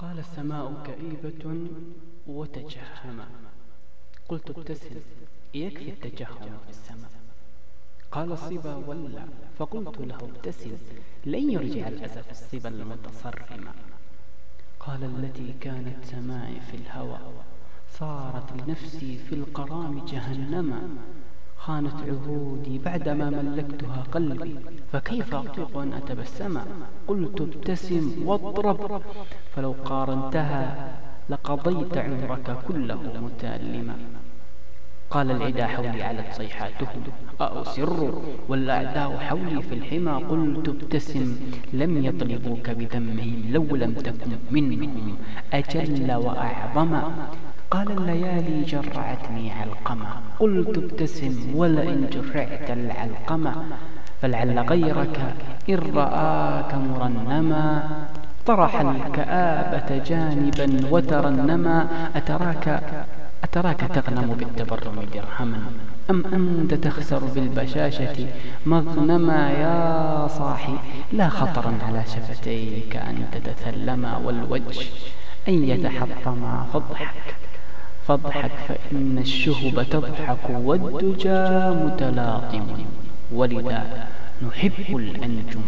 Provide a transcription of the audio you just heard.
قال السماء كئيبة وتجهما قلت ابتسم يكفي التجهم في السماء. قال الصبا ولا. فقلت له ابتسم لن يرجع الأسف الصبا المتصرما قال التي كانت سماعي في الهوى صارت لنفسي في القرام جهنما خانت عهودي بعدما ملكتها قلبي فكيف أطيق أن أتبسم؟ قلت ابتسم واضرب. فلو قارنتها لقضيت عمرك كله متألما. قال العدا حولي علت صيحاتهم أأسر والأعداء حولي في الحمى. قلت ابتسم لم يطلبوك بذمهم لو لم تكن منهم. أجل وأعظم. قال الليالي جرعتني علقمة. قلت ابتسم ولئن جرعت العلقمة. فلعل غيرك إن رآك مرنما. طرح الكآبة جانبا وترنما. أتراك أتراك تغنم بالتبرم درهما؟ أم أنت تخسر بالبشاشة مغنما يا صاحي؟ لا خطرا على شفتيك أن تتثلما والوجه أن يتحطما فاضحك فاضحك فإن الشهب تضحك والدجى متلاطم ولذا نحب الأنجم